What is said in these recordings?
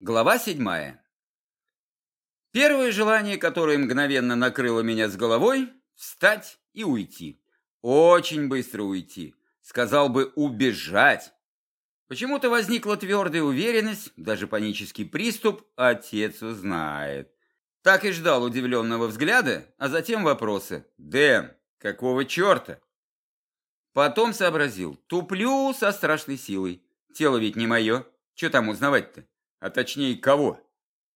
Глава седьмая. Первое желание, которое мгновенно накрыло меня с головой – встать и уйти. Очень быстро уйти. Сказал бы убежать. Почему-то возникла твердая уверенность, даже панический приступ, отец узнает. Так и ждал удивленного взгляда, а затем вопросы. «Дэн, какого черта?» Потом сообразил. Туплю со страшной силой. Тело ведь не мое. Че там узнавать-то? А точнее, кого?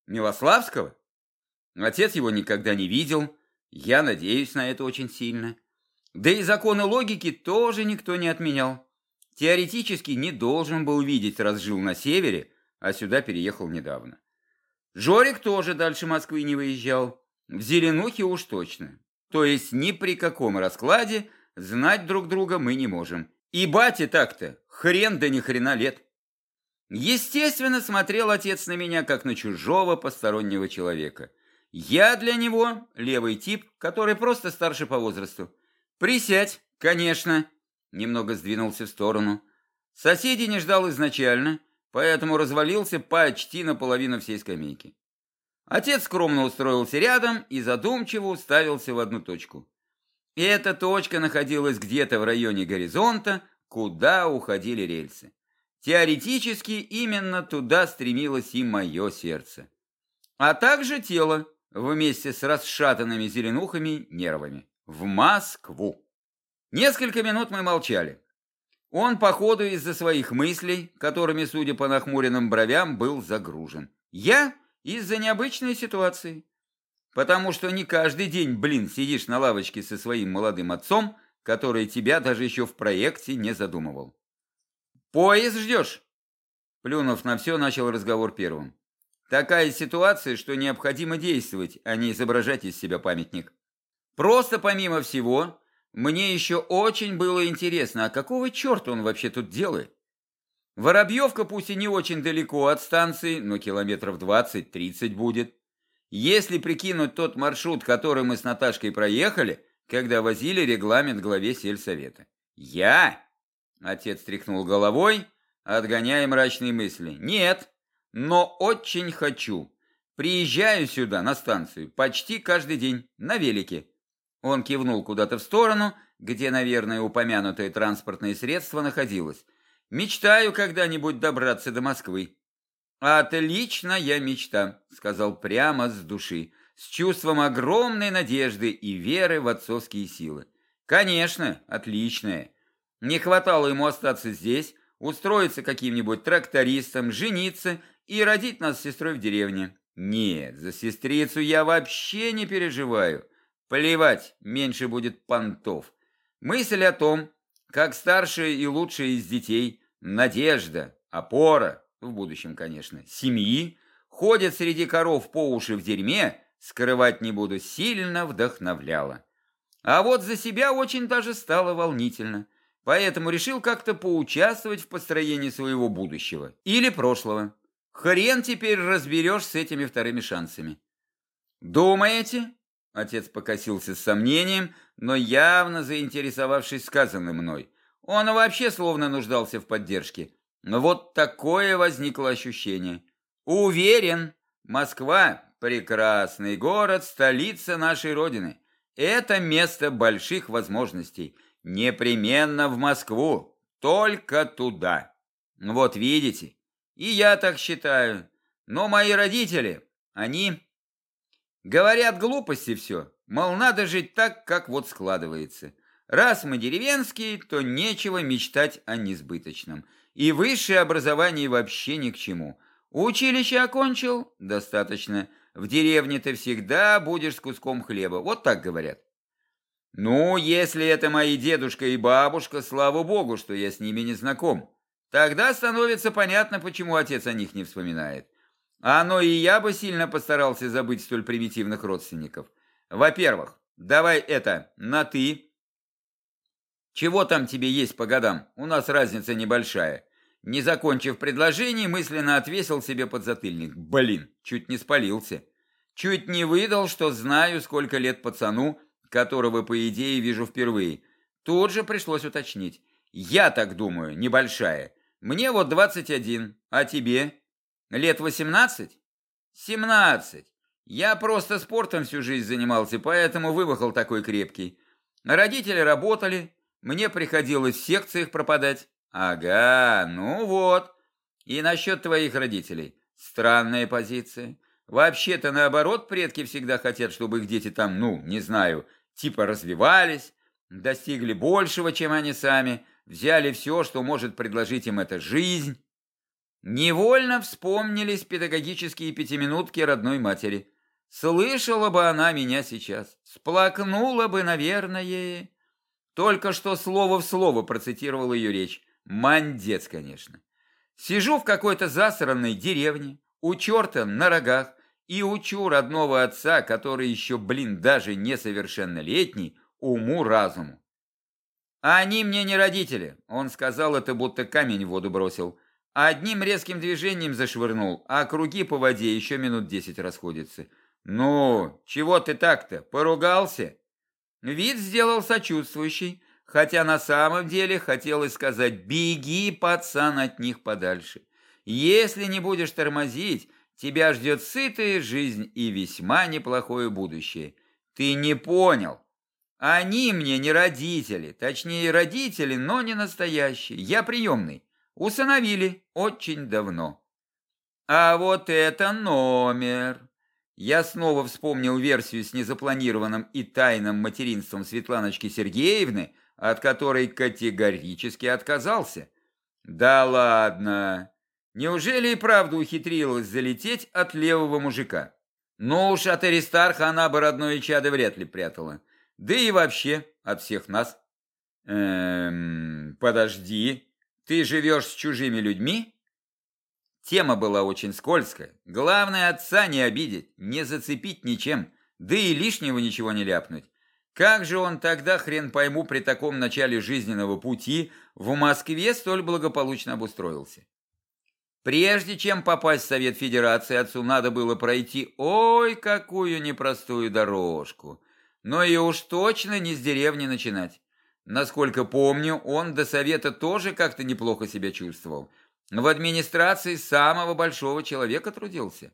Милославского? Отец его никогда не видел. Я надеюсь на это очень сильно. Да и законы логики тоже никто не отменял. Теоретически не должен был видеть, раз жил на севере, а сюда переехал недавно. Жорик тоже дальше Москвы не выезжал. В Зеленухе уж точно. То есть ни при каком раскладе знать друг друга мы не можем. И бате так-то хрен да ни хрена лет. Естественно, смотрел отец на меня, как на чужого постороннего человека. Я для него левый тип, который просто старше по возрасту. Присядь, конечно. Немного сдвинулся в сторону. Соседей не ждал изначально, поэтому развалился почти наполовину всей скамейки. Отец скромно устроился рядом и задумчиво уставился в одну точку. Эта точка находилась где-то в районе горизонта, куда уходили рельсы. Теоретически именно туда стремилось и мое сердце. А также тело вместе с расшатанными зеленухами нервами. В Москву. Несколько минут мы молчали. Он, походу, из-за своих мыслей, которыми, судя по нахмуренным бровям, был загружен. Я из-за необычной ситуации. Потому что не каждый день, блин, сидишь на лавочке со своим молодым отцом, который тебя даже еще в проекте не задумывал. «Поезд ждешь?» Плюнув на все, начал разговор первым. «Такая ситуация, что необходимо действовать, а не изображать из себя памятник. Просто помимо всего, мне еще очень было интересно, а какого черта он вообще тут делает? Воробьевка пусть и не очень далеко от станции, но километров 20-30 будет. Если прикинуть тот маршрут, который мы с Наташкой проехали, когда возили регламент главе сельсовета. Я Отец тряхнул головой, отгоняя мрачные мысли. «Нет, но очень хочу. Приезжаю сюда, на станцию, почти каждый день, на велике». Он кивнул куда-то в сторону, где, наверное, упомянутое транспортное средство находилось. «Мечтаю когда-нибудь добраться до Москвы». «Отличная мечта», — сказал прямо с души, с чувством огромной надежды и веры в отцовские силы. «Конечно, отличная. Не хватало ему остаться здесь, устроиться каким-нибудь трактористом, жениться и родить нас с сестрой в деревне. Нет, за сестрицу я вообще не переживаю. Плевать, меньше будет понтов. Мысль о том, как старшая и лучшая из детей, надежда, опора, в будущем, конечно, семьи, ходит среди коров по уши в дерьме, скрывать не буду, сильно вдохновляла. А вот за себя очень даже стало волнительно – Поэтому решил как-то поучаствовать в построении своего будущего. Или прошлого. Хрен теперь разберешь с этими вторыми шансами. «Думаете?» Отец покосился с сомнением, но явно заинтересовавшись сказанным мной. Он вообще словно нуждался в поддержке. Но вот такое возникло ощущение. Уверен, Москва – прекрасный город, столица нашей Родины. Это место больших возможностей – Непременно в Москву, только туда. Вот видите, и я так считаю. Но мои родители, они говорят глупости все. Мол, надо жить так, как вот складывается. Раз мы деревенские, то нечего мечтать о несбыточном. И высшее образование вообще ни к чему. Училище окончил? Достаточно. В деревне ты всегда будешь с куском хлеба. Вот так говорят. Ну, если это мои дедушка и бабушка, слава богу, что я с ними не знаком. Тогда становится понятно, почему отец о них не вспоминает. А но и я бы сильно постарался забыть столь примитивных родственников. Во-первых, давай это, на «ты». Чего там тебе есть по годам? У нас разница небольшая. Не закончив предложение, мысленно отвесил себе подзатыльник. Блин, чуть не спалился. Чуть не выдал, что знаю, сколько лет пацану, которого, по идее, вижу впервые. Тут же пришлось уточнить. Я так думаю, небольшая. Мне вот 21, а тебе? Лет восемнадцать? Семнадцать. Я просто спортом всю жизнь занимался, поэтому вывахал такой крепкий. Родители работали, мне приходилось в секциях пропадать. Ага, ну вот. И насчет твоих родителей. Странная позиция. Вообще-то наоборот, предки всегда хотят, чтобы их дети там, ну, не знаю, типа развивались, достигли большего, чем они сами, взяли все, что может предложить им эта жизнь. Невольно вспомнились педагогические пятиминутки родной матери. Слышала бы она меня сейчас, сплакнула бы, наверное. Только что слово в слово процитировал ее речь. Мандец, конечно. Сижу в какой-то засранной деревне, у черта на рогах, и учу родного отца, который еще, блин, даже несовершеннолетний, уму-разуму. Они мне не родители, он сказал это, будто камень в воду бросил. Одним резким движением зашвырнул, а круги по воде еще минут десять расходятся. «Ну, чего ты так-то, поругался?» Вид сделал сочувствующий, хотя на самом деле хотелось сказать «беги, пацан, от них подальше». Если не будешь тормозить, тебя ждет сытая жизнь и весьма неплохое будущее. Ты не понял. Они мне не родители, точнее родители, но не настоящие. Я приемный. Усыновили очень давно. А вот это номер. Я снова вспомнил версию с незапланированным и тайным материнством Светланочки Сергеевны, от которой категорически отказался. Да ладно. Неужели и правда ухитрилась залететь от левого мужика? Ну уж от Аристарха она бы родное чадо вряд ли прятала. Да и вообще от всех нас. Эм, подожди, ты живешь с чужими людьми? Тема была очень скользкая. Главное, отца не обидеть, не зацепить ничем, да и лишнего ничего не ляпнуть. Как же он тогда, хрен пойму, при таком начале жизненного пути в Москве столь благополучно обустроился? Прежде чем попасть в Совет Федерации, отцу надо было пройти ой, какую непростую дорожку. Но и уж точно не с деревни начинать. Насколько помню, он до Совета тоже как-то неплохо себя чувствовал. В администрации самого большого человека трудился.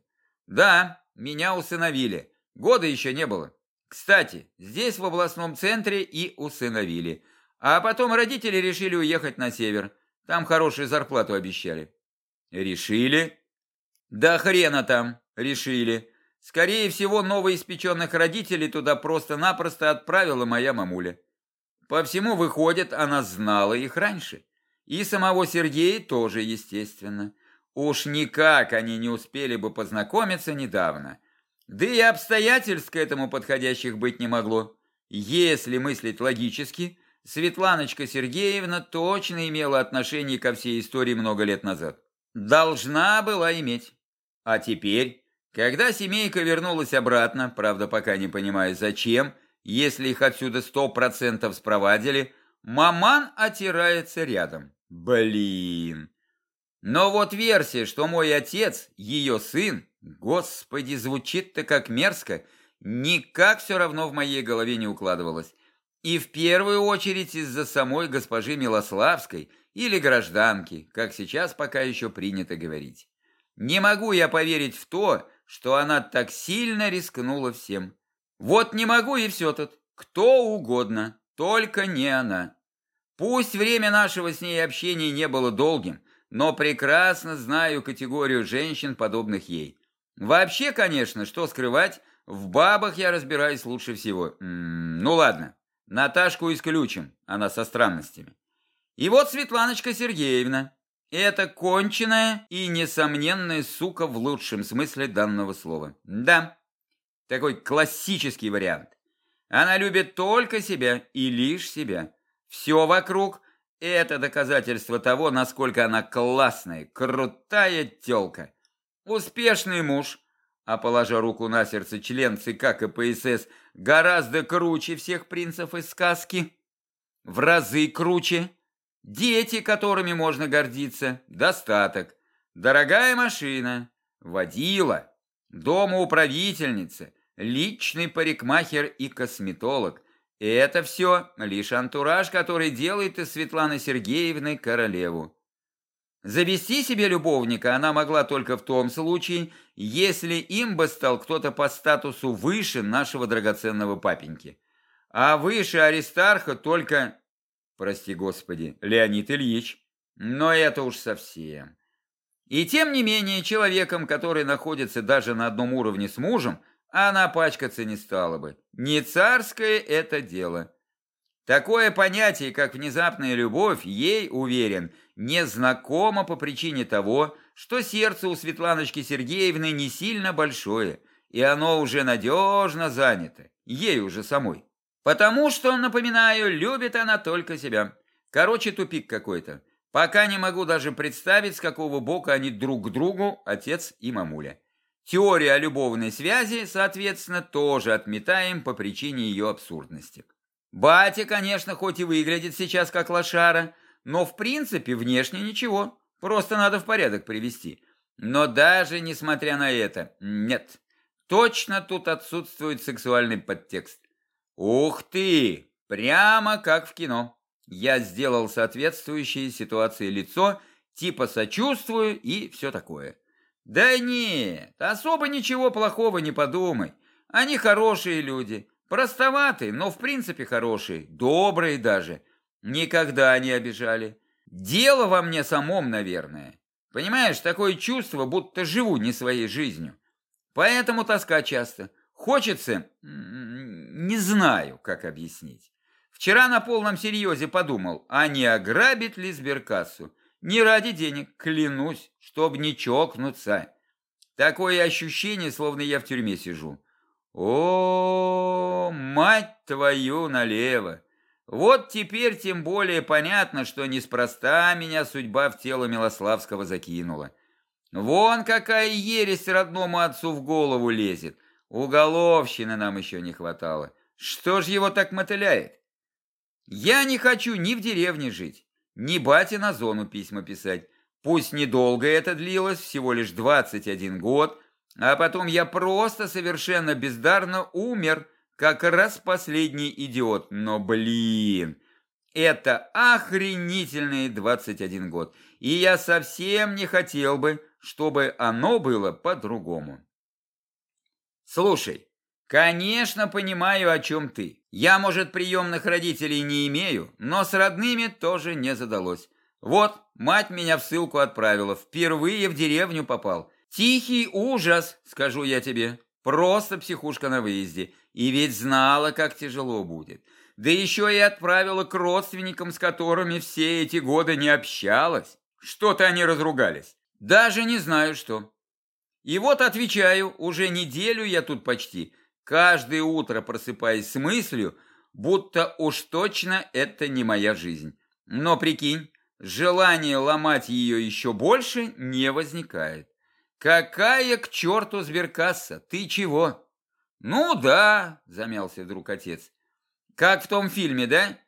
Да, меня усыновили. Года еще не было. Кстати, здесь в областном центре и усыновили. А потом родители решили уехать на север. Там хорошую зарплату обещали. Решили? Да хрена там, решили. Скорее всего, новоиспеченных родителей туда просто-напросто отправила моя мамуля. По всему выходит, она знала их раньше. И самого Сергея тоже, естественно. Уж никак они не успели бы познакомиться недавно. Да и обстоятельств к этому подходящих быть не могло. Если мыслить логически, Светланочка Сергеевна точно имела отношение ко всей истории много лет назад. Должна была иметь. А теперь, когда семейка вернулась обратно, правда пока не понимая зачем, если их отсюда сто процентов спровадили, маман отирается рядом. Блин. Но вот версия, что мой отец, ее сын, господи, звучит-то как мерзко, никак все равно в моей голове не укладывалась. И в первую очередь из-за самой госпожи Милославской или гражданки, как сейчас пока еще принято говорить. Не могу я поверить в то, что она так сильно рискнула всем. Вот не могу и все тут. Кто угодно, только не она. Пусть время нашего с ней общения не было долгим, но прекрасно знаю категорию женщин, подобных ей. Вообще, конечно, что скрывать, в бабах я разбираюсь лучше всего. М -м, ну ладно, Наташку исключим, она со странностями. И вот Светланочка Сергеевна. Это конченая и несомненная сука в лучшем смысле данного слова. Да, такой классический вариант. Она любит только себя и лишь себя. Все вокруг – это доказательство того, насколько она классная, крутая тёлка. Успешный муж, а положа руку на сердце член ЦК КПСС гораздо круче всех принцев из сказки. В разы круче. Дети, которыми можно гордиться, достаток. Дорогая машина, водила, дома управительница, личный парикмахер и косметолог. И это все лишь антураж, который делает из Светланы Сергеевны королеву. Завести себе любовника она могла только в том случае, если им бы стал кто-то по статусу выше нашего драгоценного папеньки. А выше Аристарха только, прости господи, Леонид Ильич. Но это уж совсем. И тем не менее, человеком, который находится даже на одном уровне с мужем, она пачкаться не стала бы. Не царское это дело. Такое понятие, как внезапная любовь, ей, уверен, не знакомо по причине того, что сердце у Светланочки Сергеевны не сильно большое, и оно уже надежно занято, ей уже самой. Потому что, напоминаю, любит она только себя. Короче, тупик какой-то. Пока не могу даже представить, с какого бока они друг к другу, отец и мамуля. Теория о любовной связи, соответственно, тоже отметаем по причине ее абсурдности. Батя, конечно, хоть и выглядит сейчас как лошара, но в принципе внешне ничего, просто надо в порядок привести. Но даже несмотря на это, нет, точно тут отсутствует сексуальный подтекст. Ух ты, прямо как в кино. Я сделал соответствующее ситуации лицо, типа сочувствую и все такое. Да нет, особо ничего плохого не подумай. Они хорошие люди, Простоватые, но в принципе хорошие, добрые даже. Никогда не обижали. Дело во мне самом, наверное. Понимаешь, такое чувство, будто живу не своей жизнью. Поэтому тоска часто. Хочется... Не знаю, как объяснить. Вчера на полном серьезе подумал, а не ограбит ли сберкассу? Не ради денег, клянусь, чтоб не чокнуться. Такое ощущение, словно я в тюрьме сижу. О, мать твою налево! Вот теперь тем более понятно, что неспроста меня судьба в тело Милославского закинула. Вон какая ересь родному отцу в голову лезет. Уголовщины нам еще не хватало. Что ж его так мотыляет? Я не хочу ни в деревне жить, ни бате на зону письма писать. Пусть недолго это длилось, всего лишь 21 год, а потом я просто совершенно бездарно умер, как раз последний идиот. Но, блин, это охренительные 21 год. И я совсем не хотел бы, чтобы оно было по-другому. Слушай, конечно, понимаю, о чем ты. Я, может, приемных родителей не имею, но с родными тоже не задалось. Вот, мать меня в ссылку отправила, впервые в деревню попал. Тихий ужас, скажу я тебе. Просто психушка на выезде. И ведь знала, как тяжело будет. Да еще и отправила к родственникам, с которыми все эти годы не общалась. Что-то они разругались. Даже не знаю, что. И вот отвечаю, уже неделю я тут почти. Каждое утро просыпаясь с мыслью, будто уж точно это не моя жизнь. Но прикинь, желание ломать ее еще больше не возникает. «Какая к черту сберкасса? Ты чего?» «Ну да», — замялся вдруг отец. «Как в том фильме, да?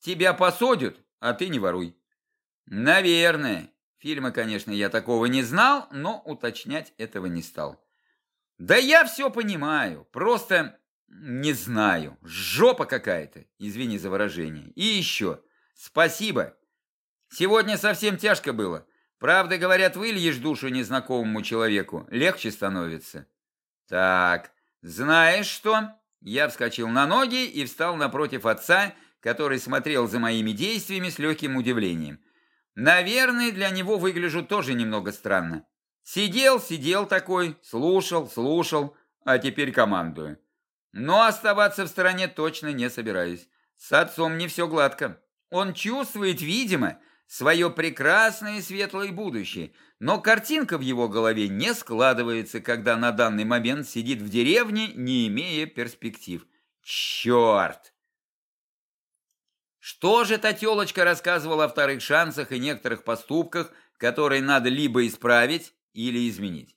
Тебя посадят, а ты не воруй». «Наверное. Фильма, конечно, я такого не знал, но уточнять этого не стал». «Да я все понимаю, просто не знаю. Жопа какая-то, извини за выражение. И еще, спасибо. Сегодня совсем тяжко было. Правда, говорят, выльешь душу незнакомому человеку, легче становится. Так, знаешь что? Я вскочил на ноги и встал напротив отца, который смотрел за моими действиями с легким удивлением. Наверное, для него выгляжу тоже немного странно. Сидел, сидел такой, слушал, слушал, а теперь командую. Но оставаться в стороне точно не собираюсь. С отцом не все гладко. Он чувствует, видимо, свое прекрасное и светлое будущее, но картинка в его голове не складывается, когда на данный момент сидит в деревне, не имея перспектив. Черт! Что же та телочка рассказывала о вторых шансах и некоторых поступках, которые надо либо исправить, или изменить?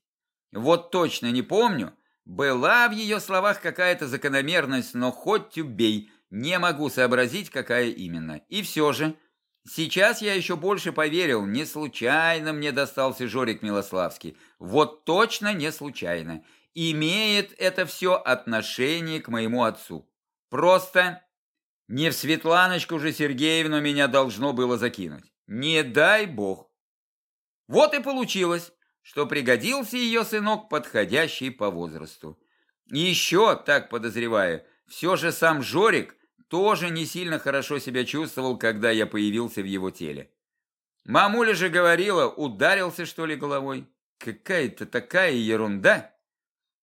Вот точно не помню. Была в ее словах какая-то закономерность, но хоть убей, не могу сообразить, какая именно. И все же... Сейчас я еще больше поверил, не случайно мне достался Жорик Милославский. Вот точно не случайно. Имеет это все отношение к моему отцу. Просто не в Светланочку же Сергеевну меня должно было закинуть. Не дай бог. Вот и получилось, что пригодился ее сынок, подходящий по возрасту. Еще, так подозреваю, все же сам Жорик тоже не сильно хорошо себя чувствовал, когда я появился в его теле. Мамуля же говорила, ударился что ли головой. Какая-то такая ерунда.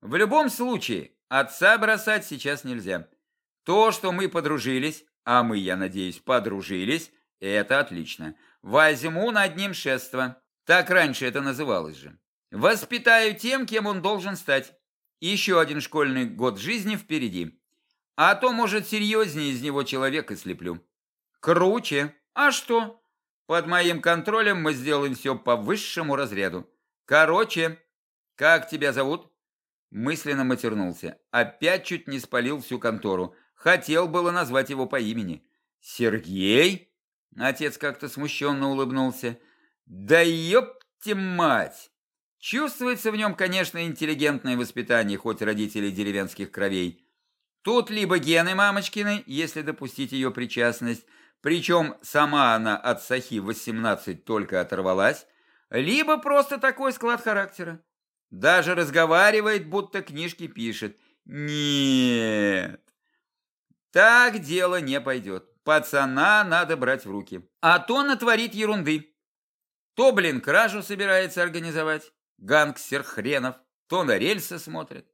В любом случае, отца бросать сейчас нельзя. То, что мы подружились, а мы, я надеюсь, подружились, это отлично. Возьму над ним шество. Так раньше это называлось же. Воспитаю тем, кем он должен стать. Еще один школьный год жизни впереди. А то, может, серьезнее из него человека слеплю. Круче. А что? Под моим контролем мы сделаем все по высшему разряду. Короче, как тебя зовут? Мысленно матернулся. Опять чуть не спалил всю контору. Хотел было назвать его по имени. Сергей? Отец как-то смущенно улыбнулся. Да ёпте мать! Чувствуется в нем, конечно, интеллигентное воспитание, хоть родителей деревенских кровей. Тут либо гены мамочкины, если допустить ее причастность, причем сама она от Сахи 18 только оторвалась, либо просто такой склад характера. Даже разговаривает, будто книжки пишет. Нет, так дело не пойдет. Пацана надо брать в руки. А то натворит ерунды. То, блин, кражу собирается организовать, гангстер хренов, то на рельсы смотрит.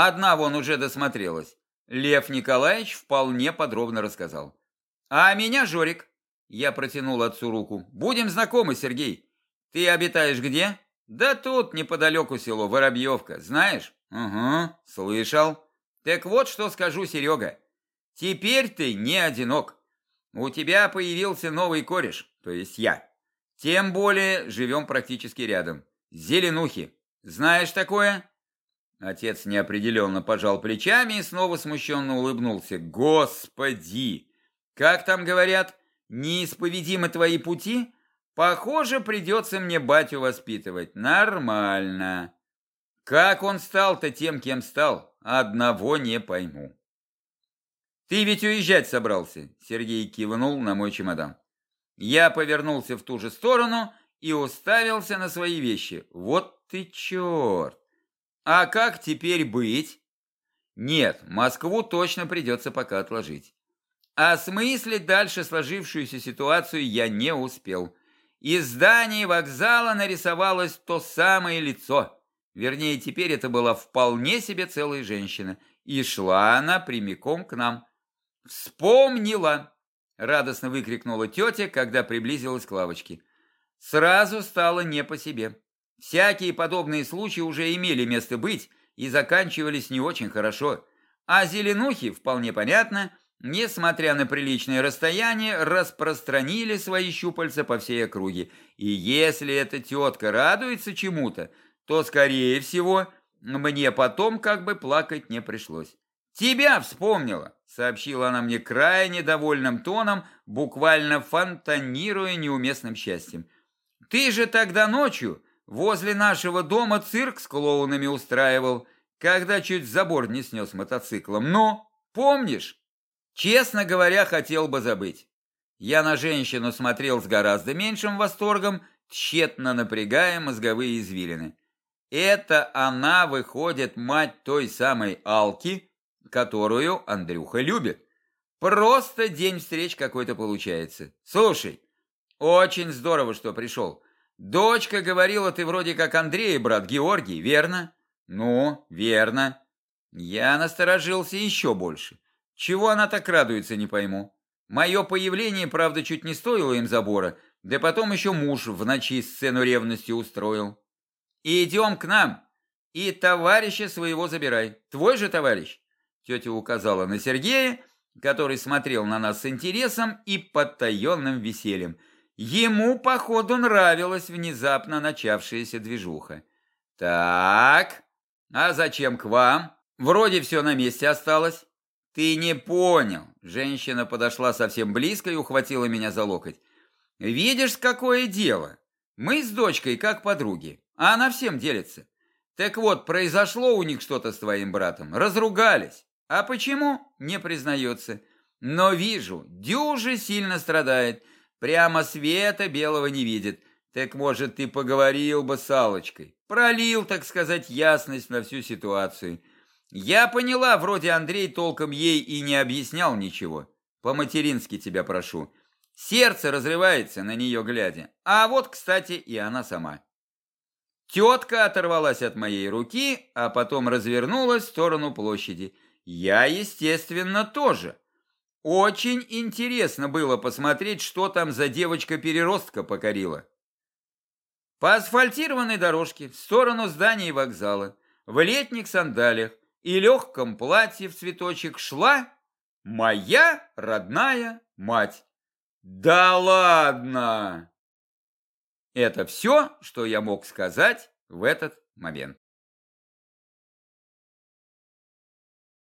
Одна вон уже досмотрелась. Лев Николаевич вполне подробно рассказал. А меня Жорик. Я протянул отцу руку. Будем знакомы, Сергей. Ты обитаешь где? Да тут, неподалеку село Воробьевка. Знаешь? Угу, слышал. Так вот, что скажу, Серега. Теперь ты не одинок. У тебя появился новый кореш, то есть я. Тем более живем практически рядом. Зеленухи. Знаешь такое? Отец неопределенно пожал плечами и снова смущенно улыбнулся. Господи! Как там говорят, неисповедимы твои пути? Похоже, придется мне батю воспитывать. Нормально. Как он стал-то тем, кем стал, одного не пойму. Ты ведь уезжать собрался, Сергей кивнул на мой чемодан. Я повернулся в ту же сторону и уставился на свои вещи. Вот ты черт! А как теперь быть? Нет, Москву точно придется пока отложить. Осмыслить дальше сложившуюся ситуацию я не успел. Из здания вокзала нарисовалось то самое лицо. Вернее, теперь это была вполне себе целая женщина. И шла она прямиком к нам. «Вспомнила!» – радостно выкрикнула тетя, когда приблизилась к лавочке. Сразу стало не по себе. Всякие подобные случаи уже имели место быть и заканчивались не очень хорошо. А зеленухи, вполне понятно, несмотря на приличное расстояние, распространили свои щупальца по всей округе. И если эта тетка радуется чему-то, то, скорее всего, мне потом как бы плакать не пришлось. «Тебя вспомнила!» — сообщила она мне крайне довольным тоном, буквально фонтанируя неуместным счастьем. «Ты же тогда ночью возле нашего дома цирк с клоунами устраивал, когда чуть забор не снес мотоциклом. Ну, помнишь?» Честно говоря, хотел бы забыть. Я на женщину смотрел с гораздо меньшим восторгом, тщетно напрягая мозговые извилины. Это она, выходит, мать той самой Алки, которую Андрюха любит. Просто день встреч какой-то получается. Слушай, очень здорово, что пришел. Дочка говорила, ты вроде как Андрей, брат Георгий, верно? Ну, верно. Я насторожился еще больше. Чего она так радуется, не пойму. Мое появление, правда, чуть не стоило им забора, да потом еще муж в ночи сцену ревности устроил. идем к нам, и товарища своего забирай. Твой же товарищ? Тетя указала на Сергея, который смотрел на нас с интересом и подтаенным весельем. Ему, походу, нравилась внезапно начавшаяся движуха. «Так, а зачем к вам? Вроде все на месте осталось». «Ты не понял». Женщина подошла совсем близко и ухватила меня за локоть. «Видишь, какое дело? Мы с дочкой как подруги, а она всем делится. Так вот, произошло у них что-то с твоим братом. Разругались. А почему? Не признается. Но вижу, дюже сильно страдает. Прямо света белого не видит. Так, может, ты поговорил бы с Аллочкой, пролил, так сказать, ясность на всю ситуацию. Я поняла, вроде Андрей толком ей и не объяснял ничего. По-матерински тебя прошу. Сердце разрывается на нее глядя. А вот, кстати, и она сама. Тетка оторвалась от моей руки, а потом развернулась в сторону площади. Я, естественно, тоже. Очень интересно было посмотреть, что там за девочка-переростка покорила. По асфальтированной дорожке в сторону здания вокзала, в летних сандалиях и легком платье в цветочек шла моя родная мать. Да ладно! Это все, что я мог сказать в этот момент.